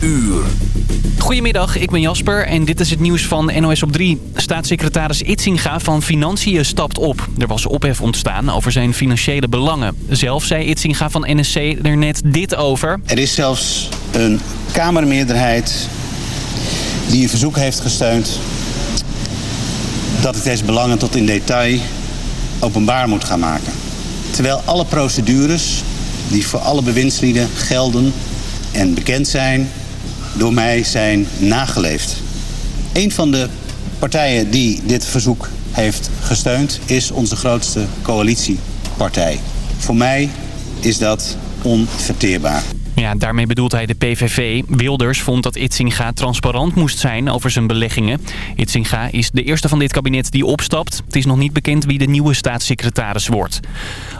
uur. Goedemiddag, ik ben Jasper en dit is het nieuws van NOS op 3. Staatssecretaris Itzinga van Financiën stapt op. Er was ophef ontstaan over zijn financiële belangen. Zelf zei Itzinga van NSC er net dit over. Er is zelfs een Kamermeerderheid die een verzoek heeft gesteund... dat ik deze belangen tot in detail openbaar moet gaan maken. Terwijl alle procedures die voor alle bewindslieden gelden en bekend zijn door mij zijn nageleefd. Een van de partijen die dit verzoek heeft gesteund is onze grootste coalitiepartij. Voor mij is dat onverteerbaar. Ja, daarmee bedoelt hij de PVV. Wilders vond dat Itzinga transparant moest zijn over zijn beleggingen. Itzinga is de eerste van dit kabinet die opstapt. Het is nog niet bekend wie de nieuwe staatssecretaris wordt.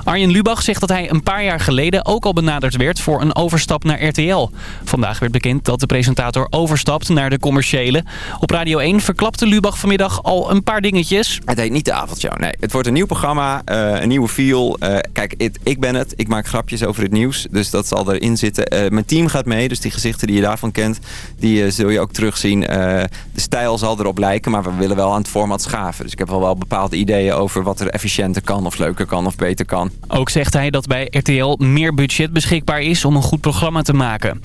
Arjen Lubach zegt dat hij een paar jaar geleden ook al benaderd werd voor een overstap naar RTL. Vandaag werd bekend dat de presentator overstapt naar de commerciële. Op Radio 1 verklapte Lubach vanmiddag al een paar dingetjes. Het heet niet de avondshow. Nee, het wordt een nieuw programma, uh, een nieuwe feel. Uh, kijk, ik ben het. Ik maak grapjes over het nieuws. Dus dat zal erin zitten. Uh, mijn team gaat mee. Dus die gezichten die je daarvan kent, die zul je ook terugzien. de stijl zal erop lijken, maar we willen wel aan het format schaven. Dus ik heb wel wel bepaalde ideeën over wat er efficiënter kan of leuker kan of beter kan. Ook zegt hij dat bij RTL meer budget beschikbaar is om een goed programma te maken.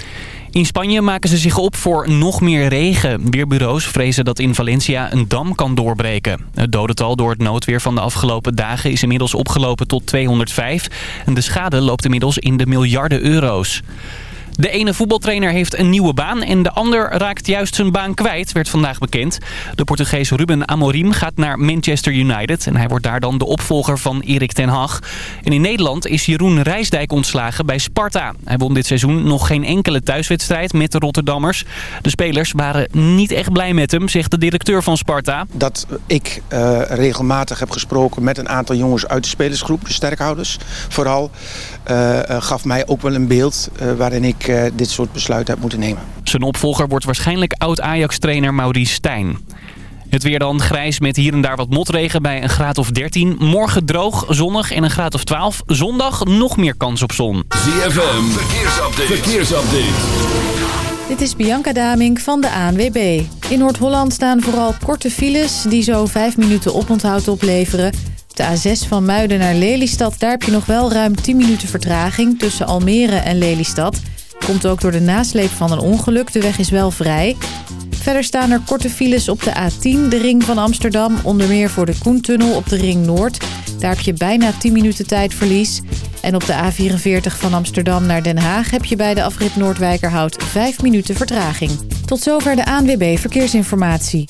In Spanje maken ze zich op voor nog meer regen. Weerbureaus vrezen dat in Valencia een dam kan doorbreken. Het dodental door het noodweer van de afgelopen dagen is inmiddels opgelopen tot 205. En de schade loopt inmiddels in de miljarden euro's. De ene voetbaltrainer heeft een nieuwe baan en de ander raakt juist zijn baan kwijt, werd vandaag bekend. De Portugees Ruben Amorim gaat naar Manchester United en hij wordt daar dan de opvolger van Erik ten Hag. En in Nederland is Jeroen Rijsdijk ontslagen bij Sparta. Hij won dit seizoen nog geen enkele thuiswedstrijd met de Rotterdammers. De spelers waren niet echt blij met hem, zegt de directeur van Sparta. Dat ik uh, regelmatig heb gesproken met een aantal jongens uit de spelersgroep, de sterkhouders vooral, uh, gaf mij ook wel een beeld uh, waarin ik uh, dit soort besluiten heb moeten nemen. Zijn opvolger wordt waarschijnlijk oud-Ajax-trainer Maurice Stijn. Het weer dan grijs met hier en daar wat motregen bij een graad of 13. Morgen droog, zonnig en een graad of 12. Zondag nog meer kans op zon. ZFM, verkeersupdate. verkeersupdate. Dit is Bianca Daming van de ANWB. In Noord-Holland staan vooral korte files die zo 5 minuten oponthoud opleveren. De A6 van Muiden naar Lelystad, daar heb je nog wel ruim 10 minuten vertraging tussen Almere en Lelystad. Komt ook door de nasleep van een ongeluk. De weg is wel vrij. Verder staan er korte files op de A10, de ring van Amsterdam. Onder meer voor de Koentunnel op de ring Noord. Daar heb je bijna 10 minuten tijdverlies. En op de A44 van Amsterdam naar Den Haag heb je bij de afrit Noordwijkerhout 5 minuten vertraging. Tot zover de ANWB Verkeersinformatie.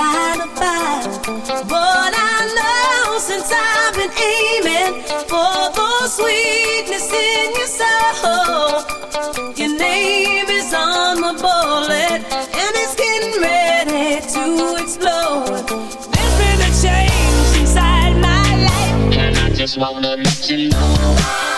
light fire. But I know since I've been aiming for the sweetness in your soul, your name is on the bullet and it's getting ready to explode. There's been a change inside my life, and I just wanna let you know.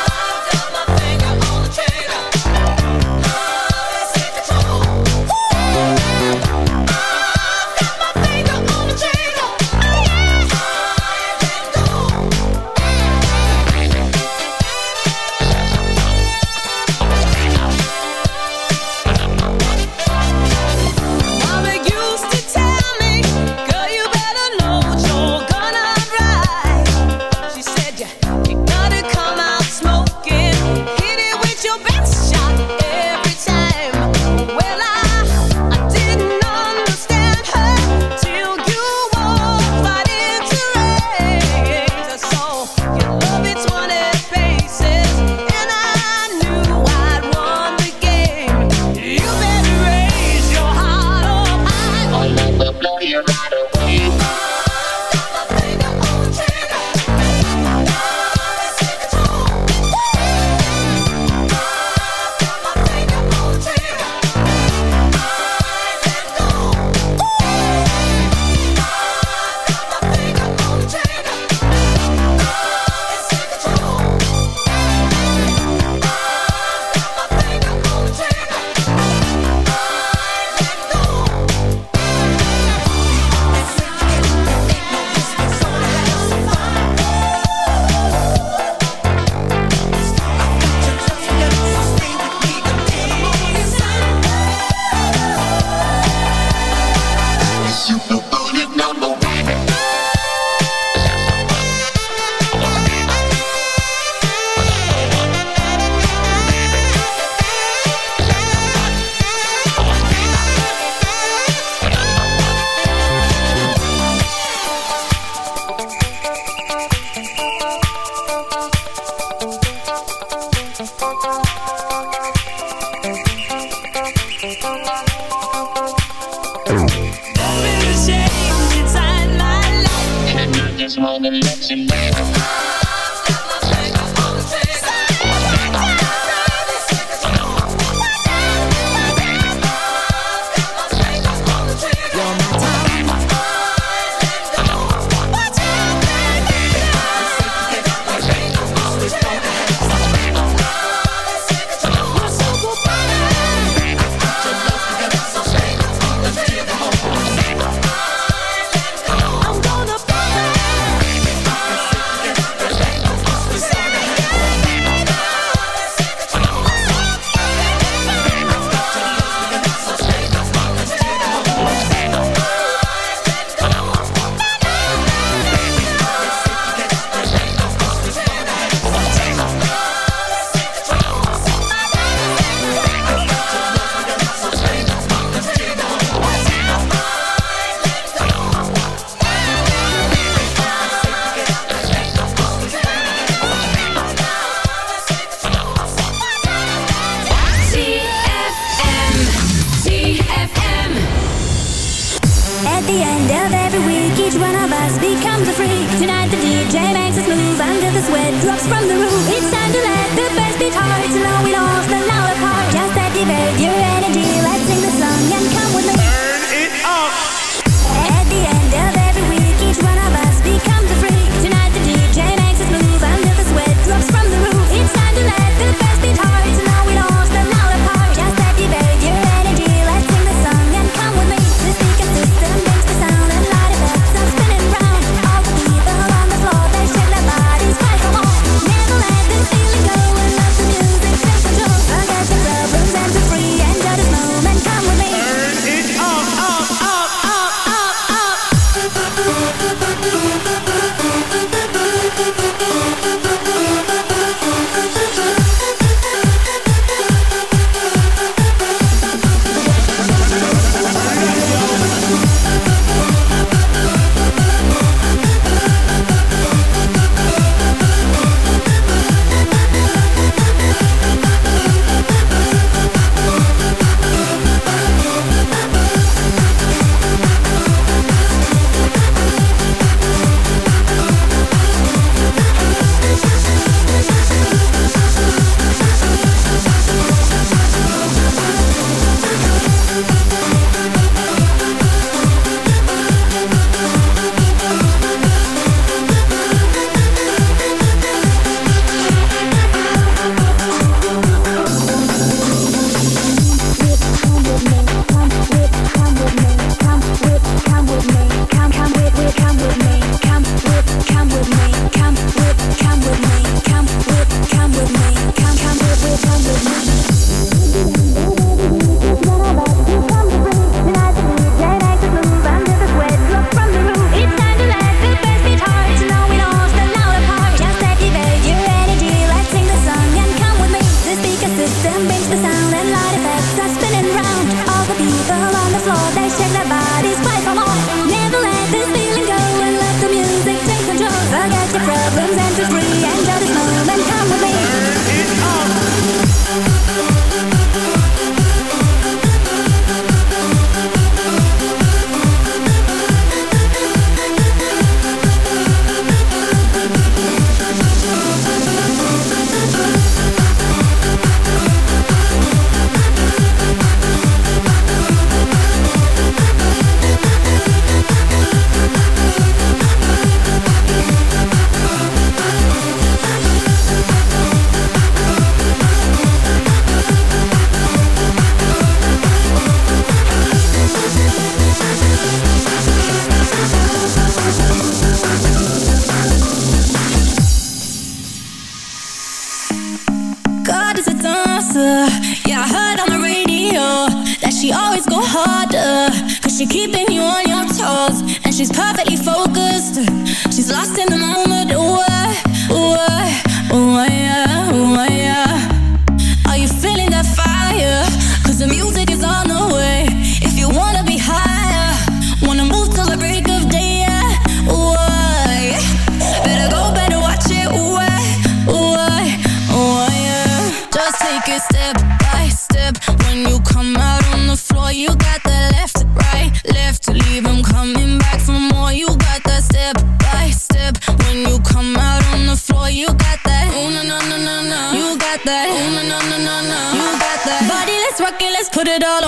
it all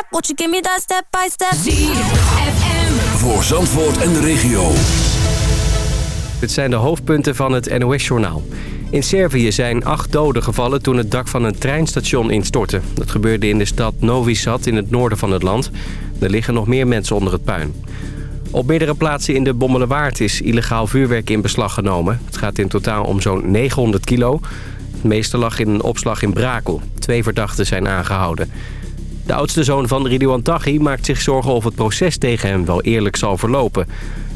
step? Won't you me step by step? ZFM. Voor Zandvoort en de regio. Dit zijn de hoofdpunten van het NOS-journaal. In Servië zijn acht doden gevallen toen het dak van een treinstation instortte. Dat gebeurde in de stad Novi Sad in het noorden van het land. Er liggen nog meer mensen onder het puin. Op meerdere plaatsen in de Bommelerwaard is illegaal vuurwerk in beslag genomen. Het gaat in totaal om zo'n 900 kilo. Het meeste lag in een opslag in Brakel. Twee verdachten zijn aangehouden. De oudste zoon van Ridouan Taghi maakt zich zorgen of het proces tegen hem wel eerlijk zal verlopen.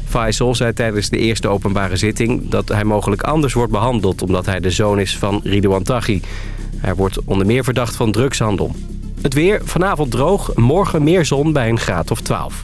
Faisal zei tijdens de eerste openbare zitting dat hij mogelijk anders wordt behandeld... omdat hij de zoon is van Ridouan Taghi. Hij wordt onder meer verdacht van drugshandel. Het weer, vanavond droog, morgen meer zon bij een graad of 12.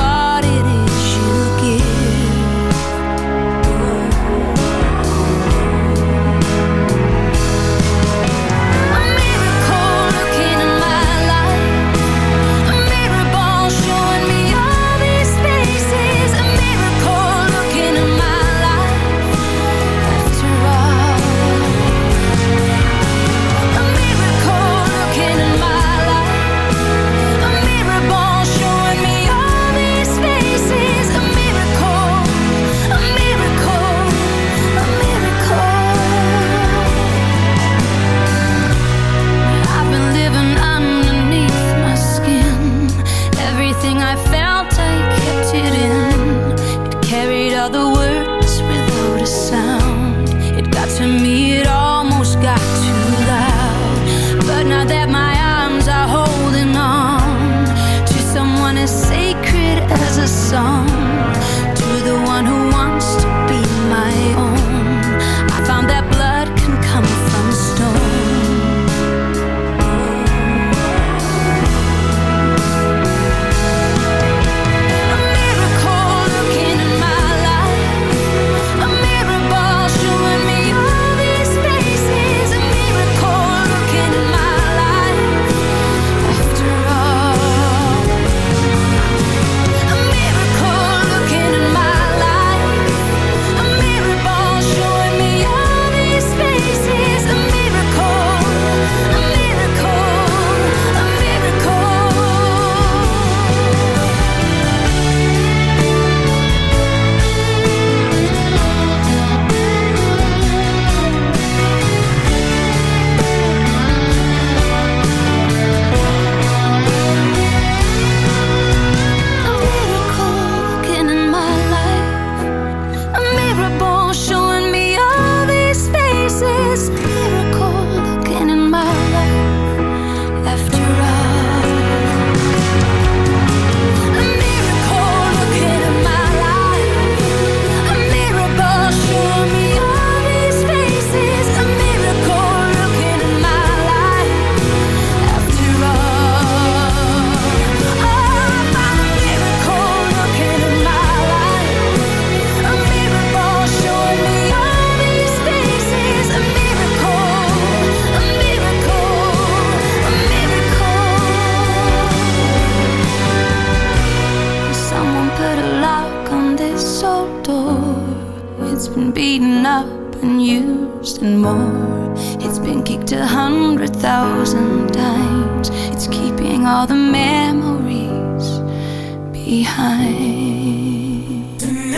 behind. Tonight,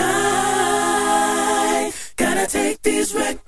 gotta take these records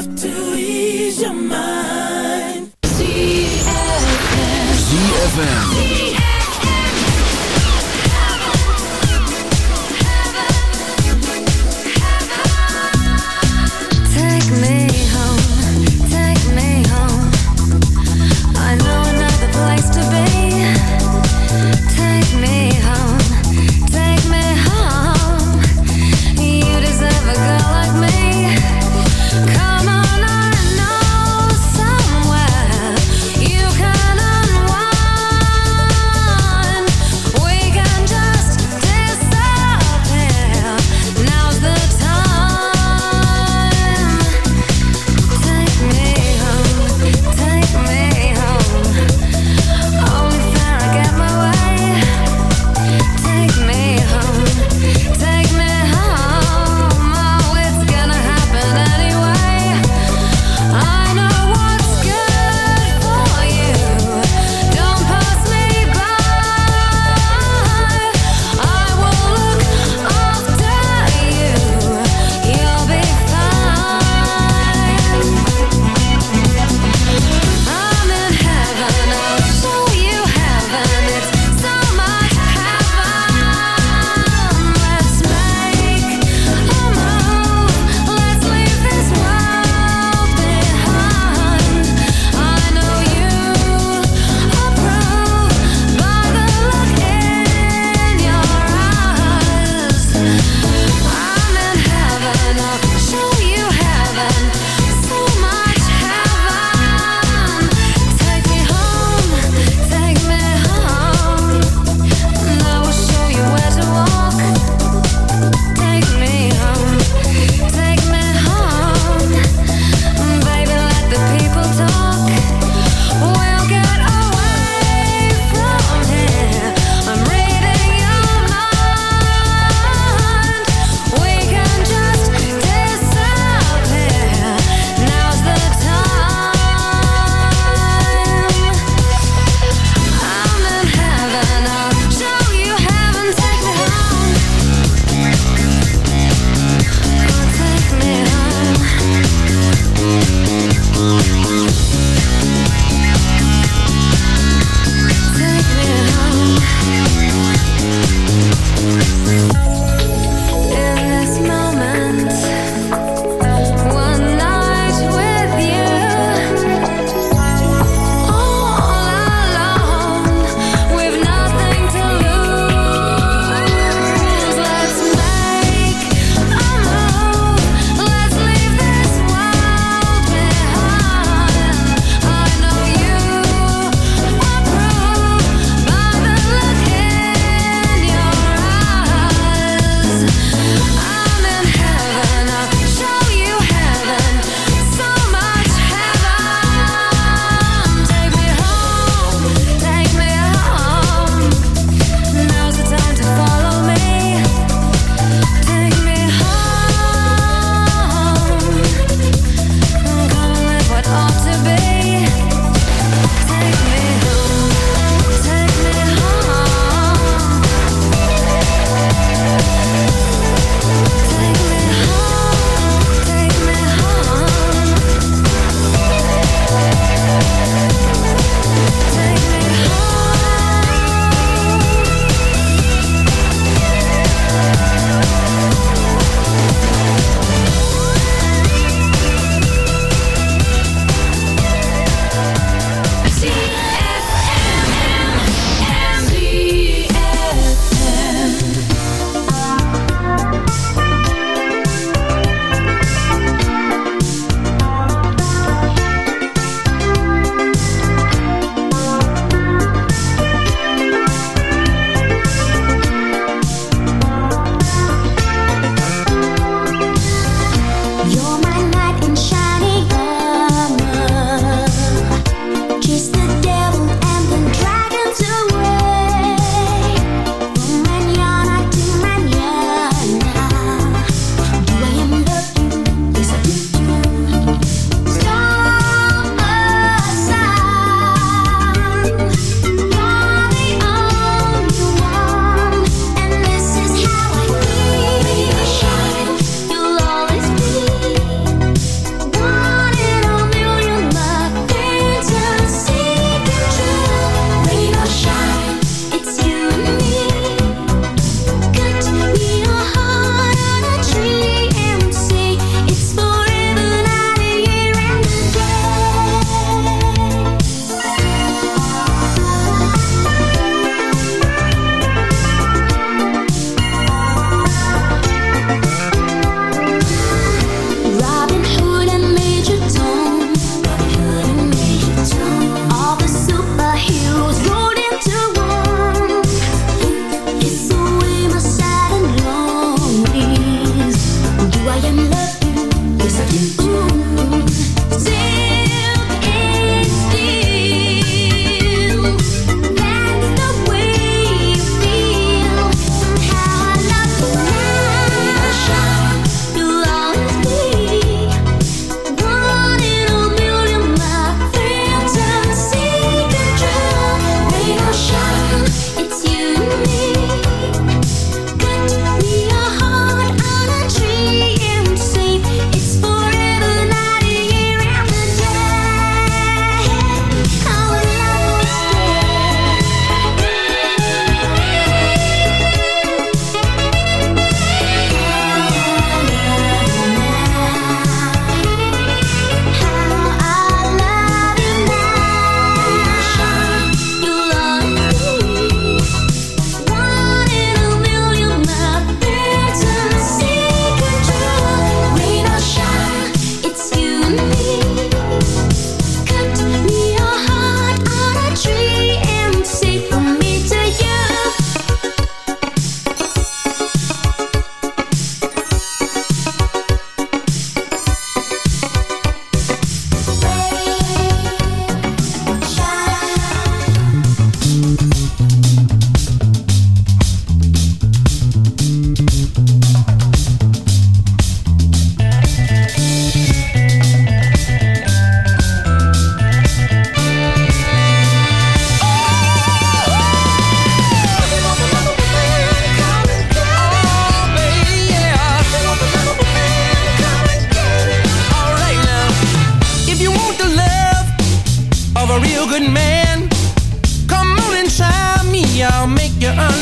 enough to ease your mind. ZFM. Take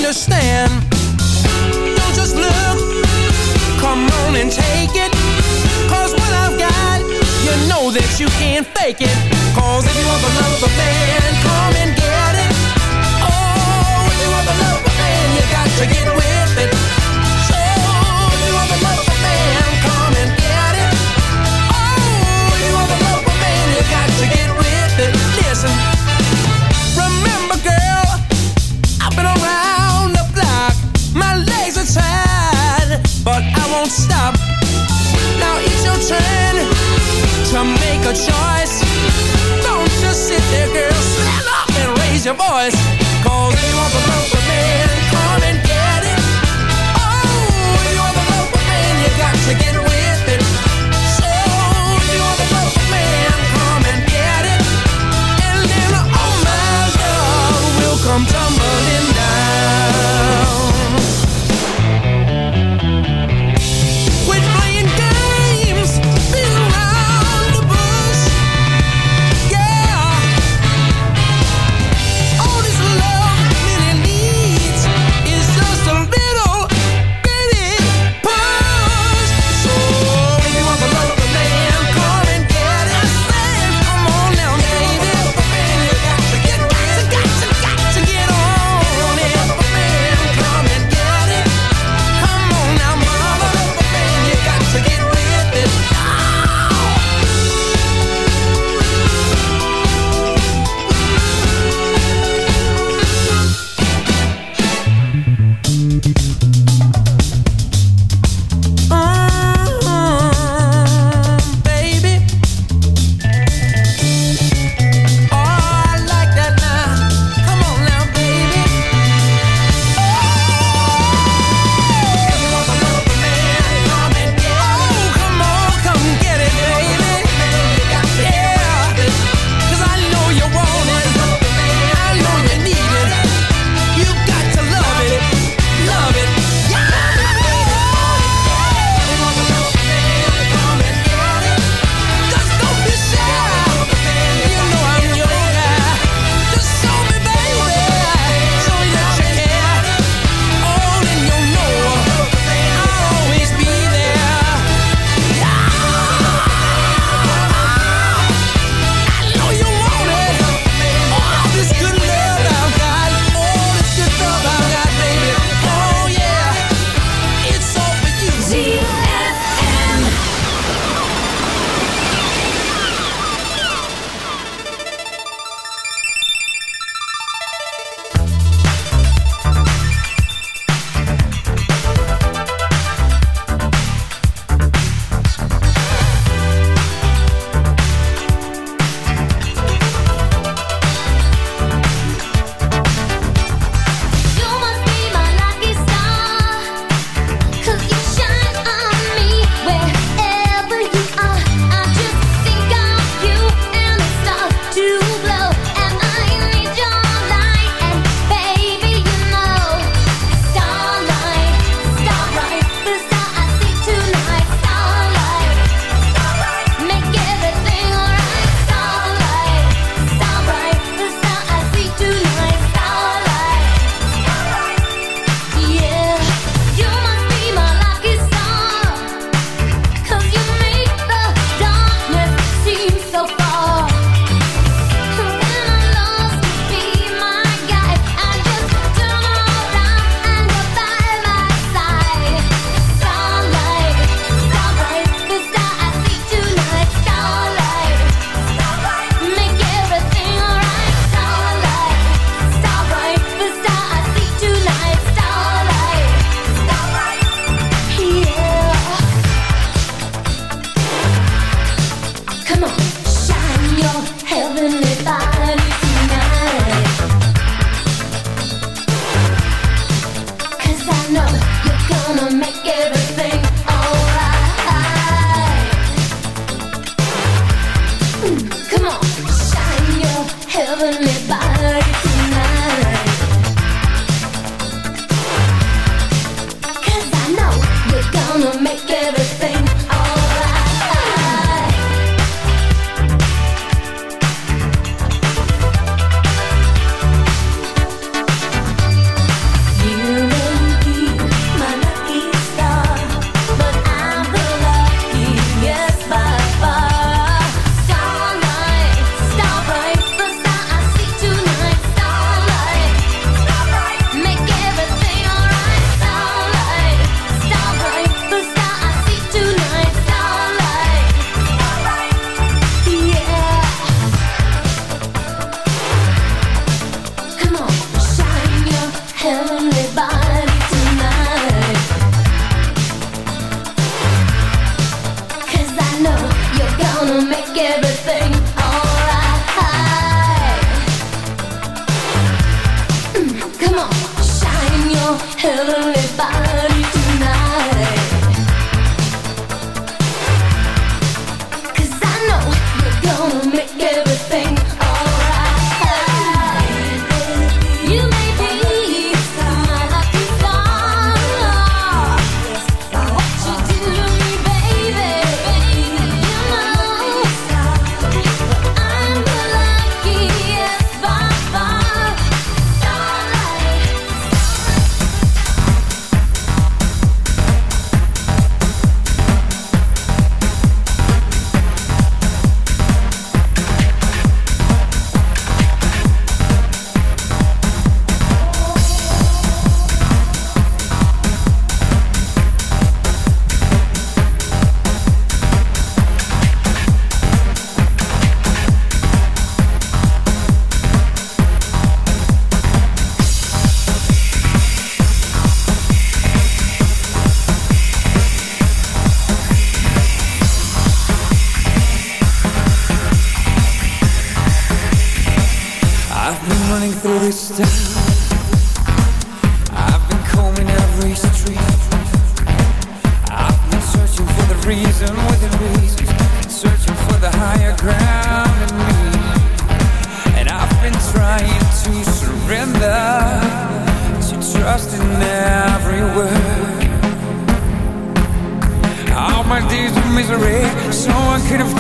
Don't just look, come on and take it. Cause what I've got, you know that you can't fake it. Cause if you want the love of a man, come and get it. Oh, if you want the love of a man, you got to get with it. choice.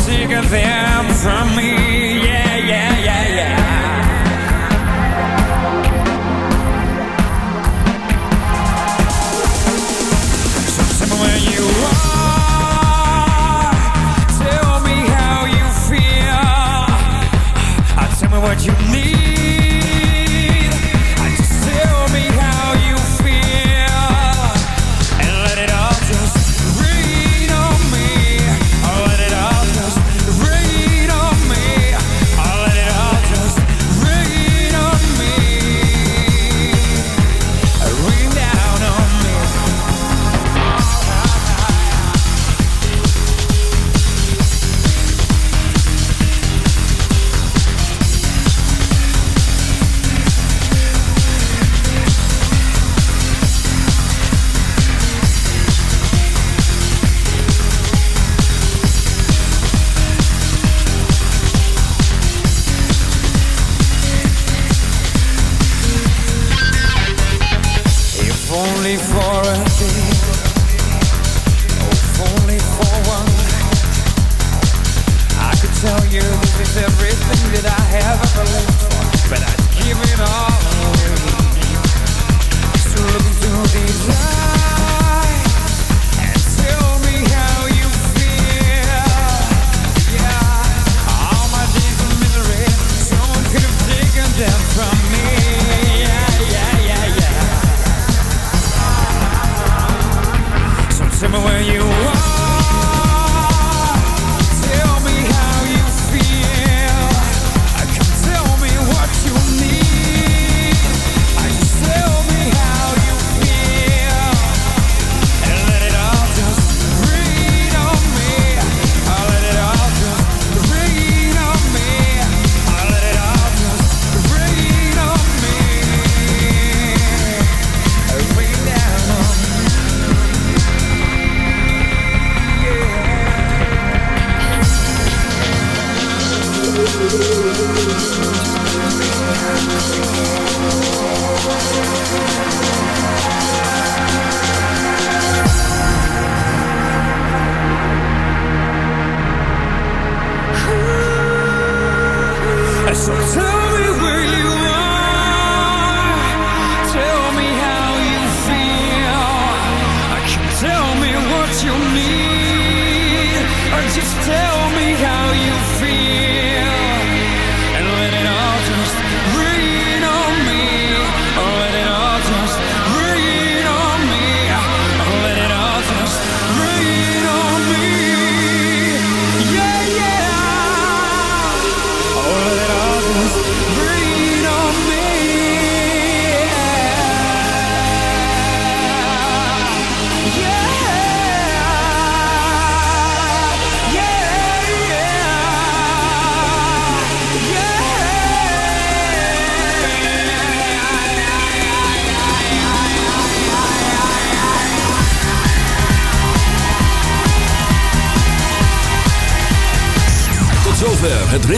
sick of them from me.